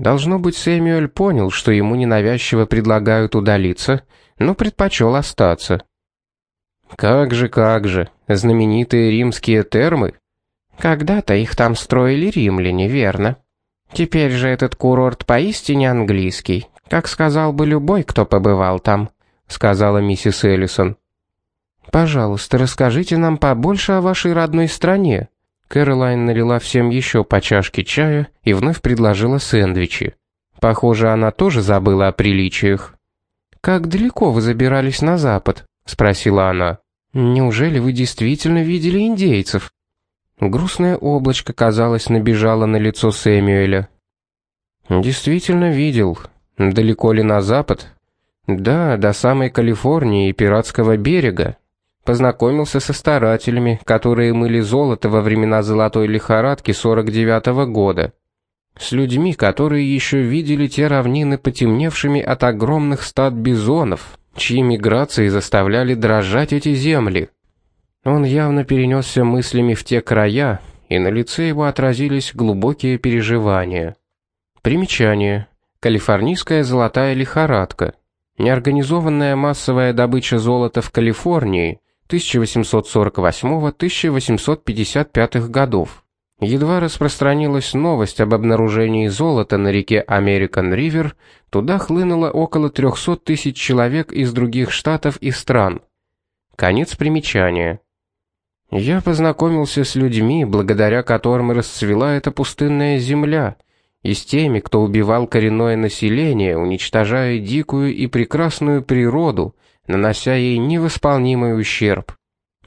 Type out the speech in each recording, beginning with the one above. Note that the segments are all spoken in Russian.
Должно быть, Сэмюэль понял, что ему ненавязчиво предлагают удалиться, но предпочел остаться. Как же, как же, знаменитые римские термы. Когда-то их там строили римляне, верно? Теперь же этот курорт поистине английский, как сказал бы любой, кто побывал там, сказала миссис Эллисон. Пожалуйста, расскажите нам побольше о вашей родной стране. Кэролайн налила всем еще по чашке чая и вновь предложила сэндвичи. Похоже, она тоже забыла о приличиях. Как далеко вы забирались на запад? спросила она. Неужели вы действительно видели индейцев? Грустное облачко, казалось, набежало на лицо Сэмюэля. Действительно видел. Далеко ли на запад? Да, до самой Калифорнии и пиратского берега. Познакомился со старателями, которые мыли золото во времена золотой лихорадки 49-го года. С людьми, которые еще видели те равнины потемневшими от огромных стад бизонов, чьи миграции заставляли дрожать эти земли. Он явно перенесся мыслями в те края, и на лице его отразились глубокие переживания. Примечание. Калифорнийская золотая лихорадка. Неорганизованная массовая добыча золота в Калифорнии 1848-1855 годов. Едва распространилась новость об обнаружении золота на реке River, туда хлынуло около 300 тысяч человек из других штатов и стран. Конец примечания. Я познакомился с людьми, благодаря которым расцвела эта пустынная земля, и с теми, кто убивал коренное население, уничтожая дикую и прекрасную природу, нанося ей невосполнимый ущерб.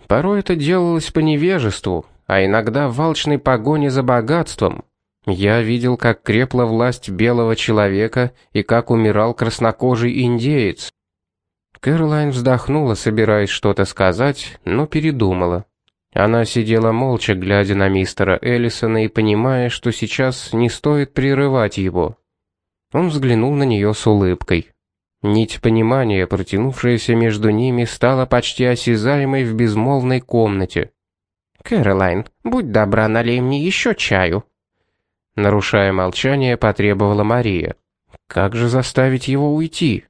Порой это делалось по невежеству, а иногда в алчной погоне за богатством. Я видел, как крепла власть белого человека и как умирал краснокожий индеец. Кэролайн вздохнула, собираясь что-то сказать, но передумала. Она сидела молча, глядя на мистера Эллисона и понимая, что сейчас не стоит прерывать его. Он взглянул на нее с улыбкой. Нить понимания, протянувшаяся между ними, стала почти осязаемой в безмолвной комнате. «Кэролайн, будь добра, налей мне еще чаю». Нарушая молчание, потребовала Мария. «Как же заставить его уйти?»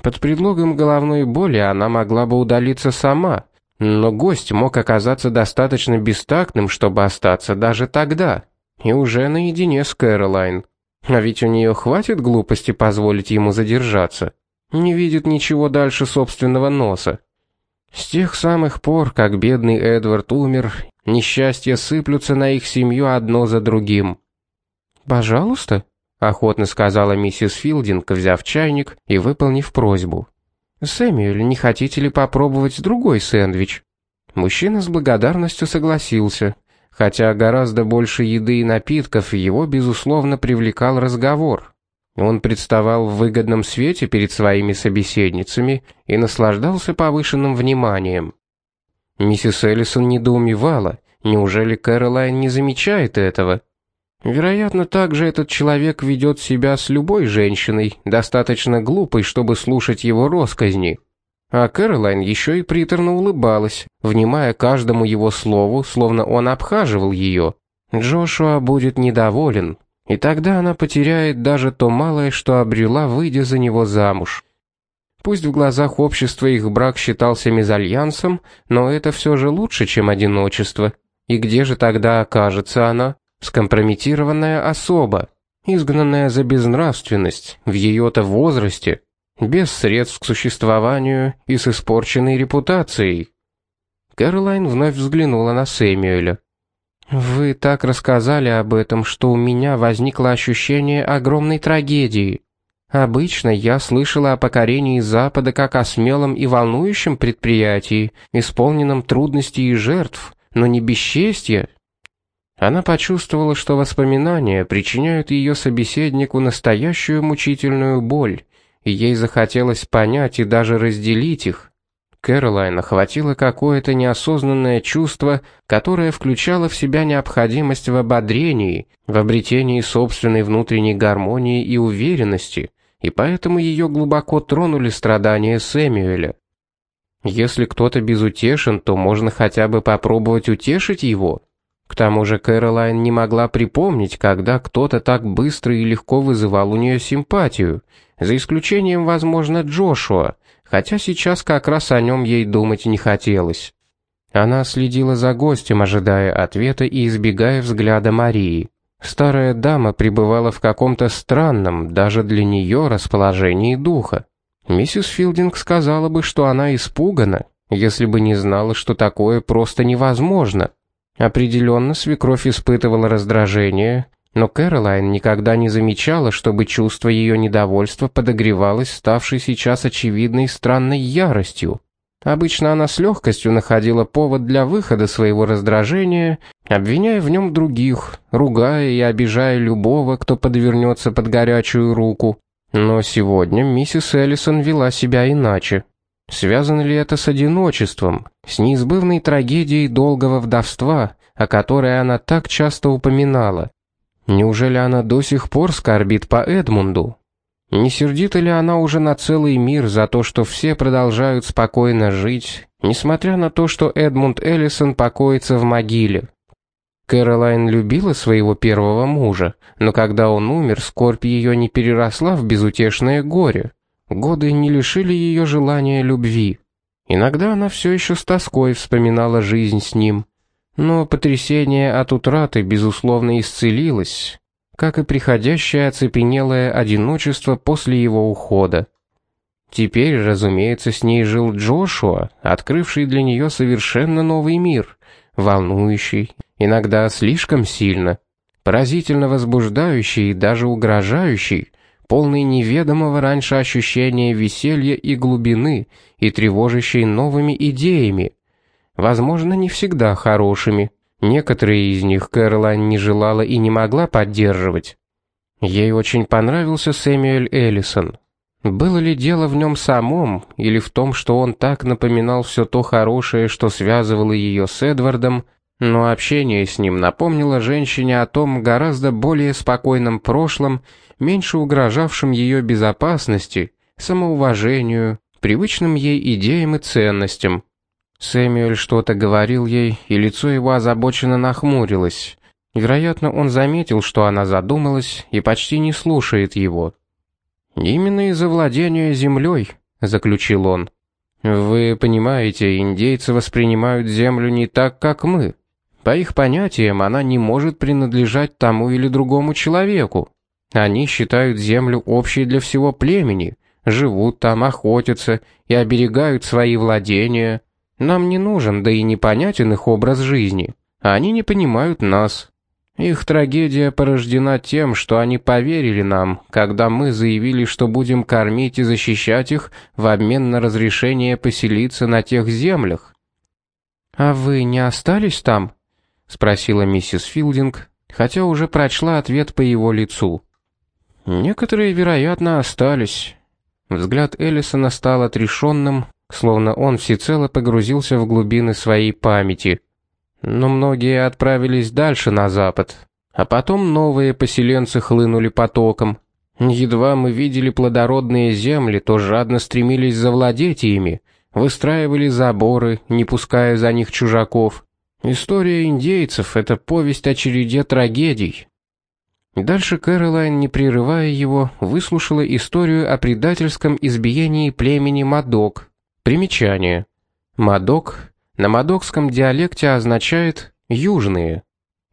Под предлогом головной боли она могла бы удалиться сама, но гость мог оказаться достаточно бестактным, чтобы остаться даже тогда, и уже наедине с Кэролайн. А ведь у нее хватит глупости позволить ему задержаться не видит ничего дальше собственного носа. С тех самых пор, как бедный Эдвард умер, несчастья сыплются на их семью одно за другим. «Пожалуйста», — охотно сказала миссис Филдинг, взяв чайник и выполнив просьбу. «Сэмюэль, не хотите ли попробовать другой сэндвич?» Мужчина с благодарностью согласился, хотя гораздо больше еды и напитков его, безусловно, привлекал разговор. Он представал в выгодном свете перед своими собеседницами и наслаждался повышенным вниманием. Миссис Эллисон недоумевала, неужели Кэролайн не замечает этого? Вероятно, также этот человек ведет себя с любой женщиной, достаточно глупой, чтобы слушать его росказни. А Кэролайн еще и приторно улыбалась, внимая каждому его слову, словно он обхаживал ее. Джошуа будет недоволен, и тогда она потеряет даже то малое, что обрела, выйдя за него замуж. Пусть в глазах общества их брак считался мезальянсом, но это все же лучше, чем одиночество. И где же тогда окажется она? Скомпрометированная особа, изгнанная за безнравственность, в ее-то возрасте, без средств к существованию и с испорченной репутацией. Кэролайн вновь взглянула на Сэмюэля. Вы так рассказали об этом, что у меня возникло ощущение огромной трагедии. Обычно я слышала о покорении Запада как о смелом и волнующем предприятии, исполненном трудностей и жертв, но не бесчестья. Она почувствовала, что воспоминания причиняют ее собеседнику настоящую мучительную боль, и ей захотелось понять и даже разделить их. Кэролайн охватило какое-то неосознанное чувство, которое включало в себя необходимость в ободрении, в обретении собственной внутренней гармонии и уверенности, и поэтому ее глубоко тронули страдания Сэмюэля. Если кто-то безутешен, то можно хотя бы попробовать утешить его. К тому же Кэролайн не могла припомнить, когда кто-то так быстро и легко вызывал у нее симпатию, за исключением, возможно, Джошуа, хотя сейчас как раз о нем ей думать не хотелось. Она следила за гостем, ожидая ответа и избегая взгляда Марии. Старая дама пребывала в каком-то странном, даже для нее, расположении духа. Миссис Филдинг сказала бы, что она испугана, если бы не знала, что такое просто невозможно. Определенно свекровь испытывала раздражение, но Кэролайн никогда не замечала, чтобы чувство ее недовольства подогревалось ставшей сейчас очевидной странной яростью. Обычно она с легкостью находила повод для выхода своего раздражения, обвиняя в нем других, ругая и обижая любого, кто подвернется под горячую руку. Но сегодня миссис Эллисон вела себя иначе. Связано ли это с одиночеством, с неизбывной трагедией долгого вдовства, о которой она так часто упоминала? Неужели она до сих пор скорбит по Эдмунду? Не сердита ли она уже на целый мир за то, что все продолжают спокойно жить, несмотря на то, что Эдмунд Эллисон покоится в могиле? Кэролайн любила своего первого мужа, но когда он умер, скорбь ее не переросла в безутешное горе. Годы не лишили ее желания любви. Иногда она все еще с тоской вспоминала жизнь с ним, но потрясение от утраты безусловно исцелилось, как и приходящее оцепенелое одиночество после его ухода. Теперь, разумеется, с ней жил Джошуа, открывший для нее совершенно новый мир, волнующий, иногда слишком сильно, поразительно возбуждающий и даже угрожающий, полный неведомого раньше ощущения веселья и глубины и тревожащий новыми идеями, возможно, не всегда хорошими. Некоторые из них Кэролайн не желала и не могла поддерживать. Ей очень понравился Сэмюэль Эллисон. Было ли дело в нем самом, или в том, что он так напоминал все то хорошее, что связывало ее с Эдвардом, но общение с ним напомнило женщине о том гораздо более спокойном прошлом, меньше угрожавшем ее безопасности, самоуважению, привычным ей идеям и ценностям. Сэмюэль что-то говорил ей, и лицо его озабоченно нахмурилось. Вероятно, он заметил, что она задумалась и почти не слушает его. «Именно из-за владения землей», — заключил он. «Вы понимаете, индейцы воспринимают землю не так, как мы. По их понятиям, она не может принадлежать тому или другому человеку. Они считают землю общей для всего племени, живут там, охотятся и оберегают свои владения». Нам не нужен, да и непонятен их образ жизни. Они не понимают нас. Их трагедия порождена тем, что они поверили нам, когда мы заявили, что будем кормить и защищать их в обмен на разрешение поселиться на тех землях. А вы не остались там? спросила миссис Филдинг, хотя уже прочла ответ по его лицу. Некоторые, вероятно, остались. Взгляд Эллисона стал отрешенным, словно он всецело погрузился в глубины своей памяти. Но многие отправились дальше на запад, а потом новые поселенцы хлынули потоком. Едва мы видели плодородные земли, то жадно стремились завладеть ими, выстраивали заборы, не пуская за них чужаков. История индейцев это повесть о череде трагедий. Дальше Кэролайн, не прерывая его, выслушала историю о предательском избиении племени Мадок, Примечание. Мадок на мадокском диалекте означает южные.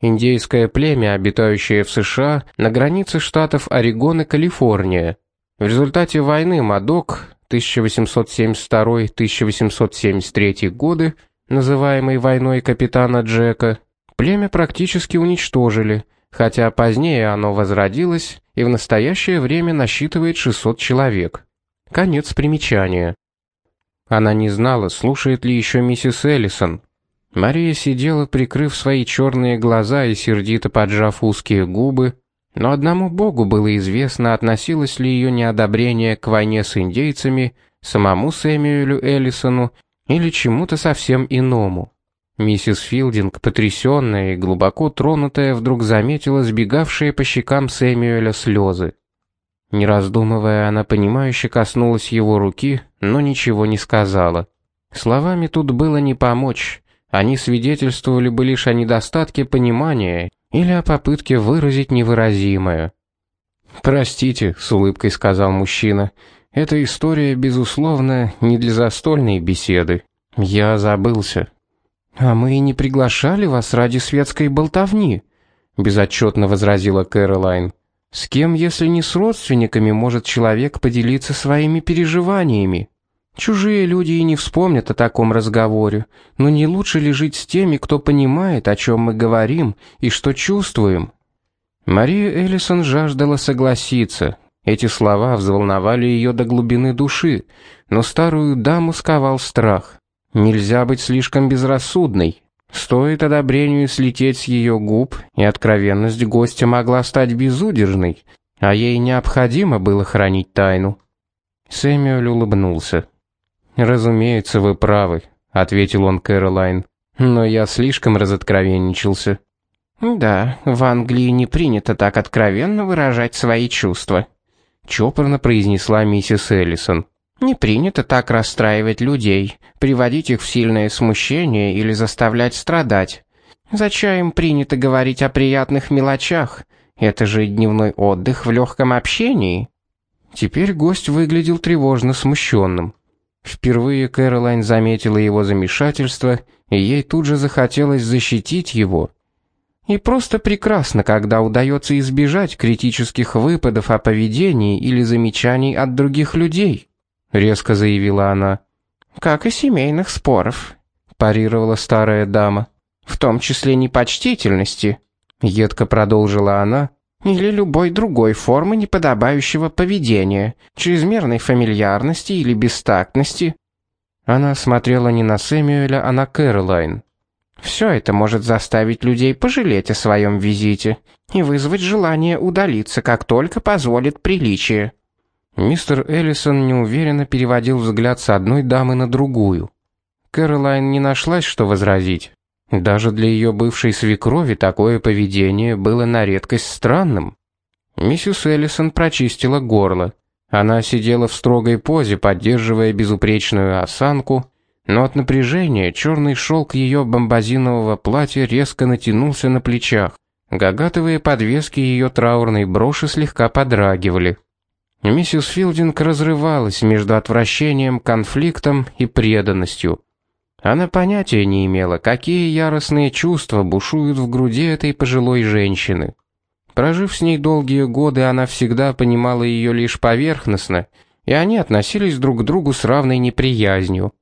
Индейское племя, обитающее в США на границе штатов Орегон и Калифорния. В результате войны Мадок 1872-1873 годы, называемой войной капитана Джека, племя практически уничтожили, хотя позднее оно возродилось и в настоящее время насчитывает 600 человек. Конец примечания. Она не знала, слушает ли еще миссис Эллисон. Мария сидела, прикрыв свои черные глаза и сердито поджав узкие губы, но одному Богу было известно, относилось ли ее неодобрение к войне с индейцами, самому Сэмюэлю Эллисону или чему-то совсем иному. Миссис Филдинг, потрясенная и глубоко тронутая, вдруг заметила сбегавшие по щекам Сэмюэля слезы. Не раздумывая, она понимающе коснулась его руки, но ничего не сказала. Словами тут было не помочь. они свидетельствовали бы лишь о недостатке понимания или о попытке выразить невыразимое. «Простите», — с улыбкой сказал мужчина, — «эта история, безусловно, не для застольной беседы. Я забылся». «А мы и не приглашали вас ради светской болтовни», — безотчетно возразила Кэролайн. «С кем, если не с родственниками, может человек поделиться своими переживаниями? Чужие люди и не вспомнят о таком разговоре, но не лучше ли жить с теми, кто понимает, о чем мы говорим и что чувствуем?» Мария Эллисон жаждала согласиться. Эти слова взволновали ее до глубины души, но старую даму сковал страх. Нельзя быть слишком безрассудной. Стоит одобрению слететь с ее губ, и откровенность гостя могла стать безудержной, а ей необходимо было хранить тайну. Сэмюэль улыбнулся. «Разумеется, вы правы», — ответил он Кэролайн. «Но я слишком разоткровенничался». «Да, в Англии не принято так откровенно выражать свои чувства», — чопорно произнесла миссис Эллисон. «Не принято так расстраивать людей, приводить их в сильное смущение или заставлять страдать. Зачем принято говорить о приятных мелочах? Это же дневной отдых в легком общении». Теперь гость выглядел тревожно смущенным. Впервые Кэролайн заметила его замешательство, и ей тут же захотелось защитить его. И просто прекрасно, когда удается избежать критических выпадов о поведении или замечаний от других людей, резко заявила она. Как и семейных споров, парировала старая дама, в том числе непочтительности, едко продолжила она, или любой другой формы неподобающего поведения, чрезмерной фамильярности или бестактности. Она смотрела не на Сэмюэля, а на Кэролайн. Все это может заставить людей пожалеть о своем визите и вызвать желание удалиться, как только позволит приличие. Мистер Эллисон неуверенно переводил взгляд с одной дамы на другую. Кэролайн не нашлась, что возразить. Даже для ее бывшей свекрови такое поведение было на редкость странным. Миссис Эллисон прочистила горло. Она сидела в строгой позе, поддерживая безупречную осанку, но от напряжения черный шелк ее бомбазинового платья резко натянулся на плечах. Гагатовые подвески ее траурной броши слегка подрагивали. Миссис Филдинг разрывалась между отвращением, конфликтом и преданностью. Она понятия не имела, какие яростные чувства бушуют в груди этой пожилой женщины. Прожив с ней долгие годы, она всегда понимала ее лишь поверхностно, и они относились друг к другу с равной неприязнью.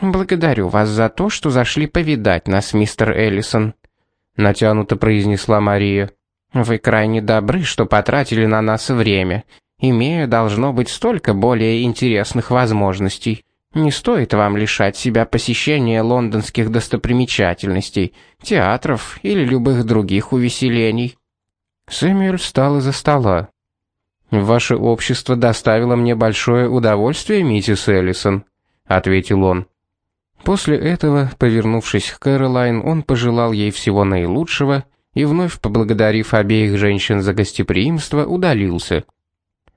«Благодарю вас за то, что зашли повидать нас, мистер Эллисон», — натянуто произнесла Мария. «Вы крайне добры, что потратили на нас время, имея, должно быть, столько более интересных возможностей. Не стоит вам лишать себя посещения лондонских достопримечательностей, театров или любых других увеселений». Сэмюэль встал из-за стола. «Ваше общество доставило мне большое удовольствие, миссис Эллисон», — ответил он. После этого, повернувшись к Кэролайн, он пожелал ей всего наилучшего и вновь поблагодарив обеих женщин за гостеприимство, удалился.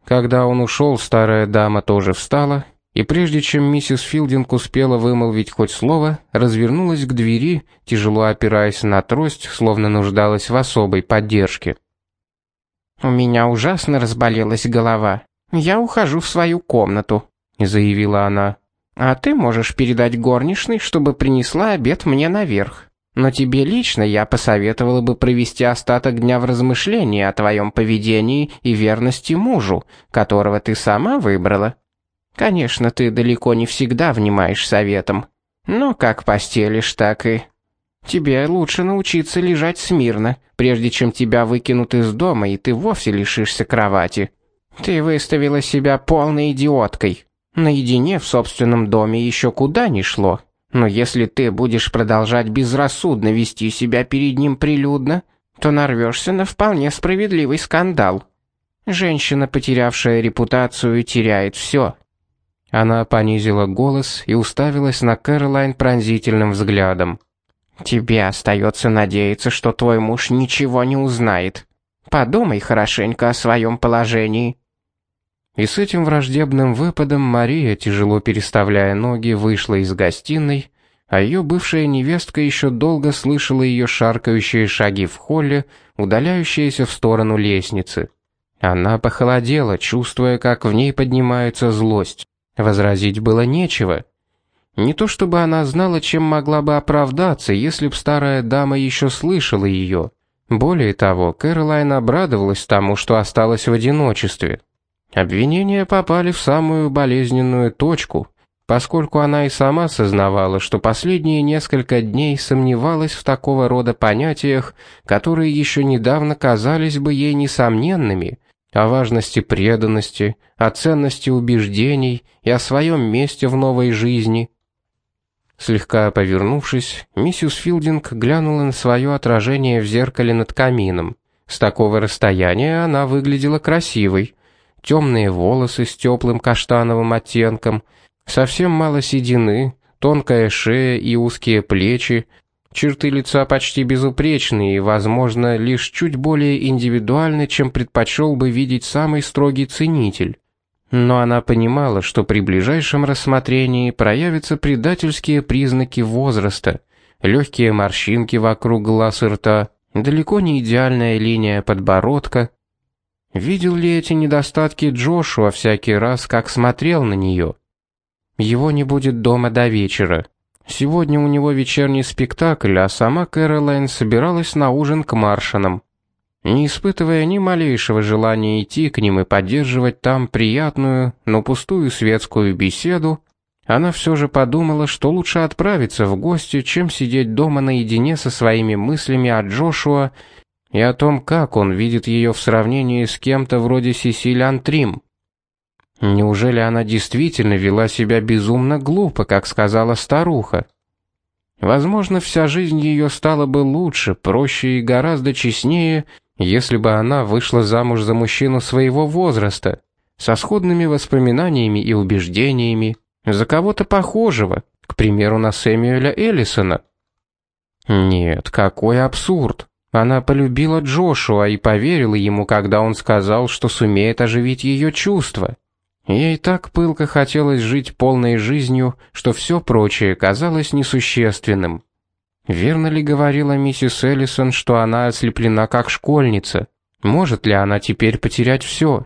Когда он ушел, старая дама тоже встала, и прежде чем миссис Филдинг успела вымолвить хоть слово, развернулась к двери, тяжело опираясь на трость, словно нуждалась в особой поддержке. «У меня ужасно разболелась голова. Я ухожу в свою комнату», — заявила она. А ты можешь передать горничной, чтобы принесла обед мне наверх. Но тебе лично я посоветовала бы провести остаток дня в размышлении о твоем поведении и верности мужу, которого ты сама выбрала. Конечно, ты далеко не всегда внимаешь советам, но как постелишь, так и... Тебе лучше научиться лежать смирно, прежде чем тебя выкинут из дома, и ты вовсе лишишься кровати. Ты выставила себя полной идиоткой. Наедине в собственном доме еще куда ни шло. Но если ты будешь продолжать безрассудно вести себя перед ним прилюдно, то нарвешься на вполне справедливый скандал. Женщина, потерявшая репутацию, теряет все. Она понизила голос и уставилась на Кэролайн пронзительным взглядом. «Тебе остается надеяться, что твой муж ничего не узнает. Подумай хорошенько о своем положении. И с этим враждебным выпадом Мария, тяжело переставляя ноги, вышла из гостиной, а ее бывшая невестка еще долго слышала ее шаркающие шаги в холле, удаляющиеся в сторону лестницы. Она похолодела, чувствуя, как в ней поднимается злость. Возразить было нечего. Не то чтобы она знала, чем могла бы оправдаться, если б старая дама еще слышала ее. Более того, Кэролайн обрадовалась тому, что осталась в одиночестве. Обвинения попали в самую болезненную точку, поскольку она и сама сознавала, что последние несколько дней сомневалась в такого рода понятиях, которые еще недавно казались бы ей несомненными, о важности преданности, о ценности убеждений и о своем месте в новой жизни. Слегка повернувшись, миссис Филдинг глянула на свое отражение в зеркале над камином. С такого расстояния она выглядела красивой. Темные волосы с теплым каштановым оттенком, совсем мало седины, тонкая шея и узкие плечи, черты лица почти безупречные и, возможно, лишь чуть более индивидуальны, чем предпочел бы видеть самый строгий ценитель. Но она понимала, что при ближайшем рассмотрении проявятся предательские признаки возраста, легкие морщинки вокруг глаз и рта, далеко не идеальная линия подбородка. Видел ли эти недостатки Джошуа всякий раз, как смотрел на нее? Его не будет дома до вечера. Сегодня у него вечерний спектакль, а сама Кэролайн собиралась на ужин к Маршанам. Не испытывая ни малейшего желания идти к ним и поддерживать там приятную, но пустую светскую беседу, она все же подумала, что лучше отправиться в гости, чем сидеть дома наедине со своими мыслями о Джошуа и о том, как он видит ее в сравнении с кем-то вроде Сесиль Антрим. Неужели она действительно вела себя безумно глупо, как сказала старуха? Возможно, вся жизнь ее стала бы лучше, проще и гораздо честнее, если бы она вышла замуж за мужчину своего возраста, со сходными воспоминаниями и убеждениями, за кого-то похожего, к примеру, на Сэмюэля Эллисона. Нет, какой абсурд. Она полюбила Джошуа и поверила ему, когда он сказал, что сумеет оживить ее чувства. Ей так пылко хотелось жить полной жизнью, что все прочее казалось несущественным. Верно ли говорила миссис Эллисон, что она ослеплена как школьница? Может ли она теперь потерять все?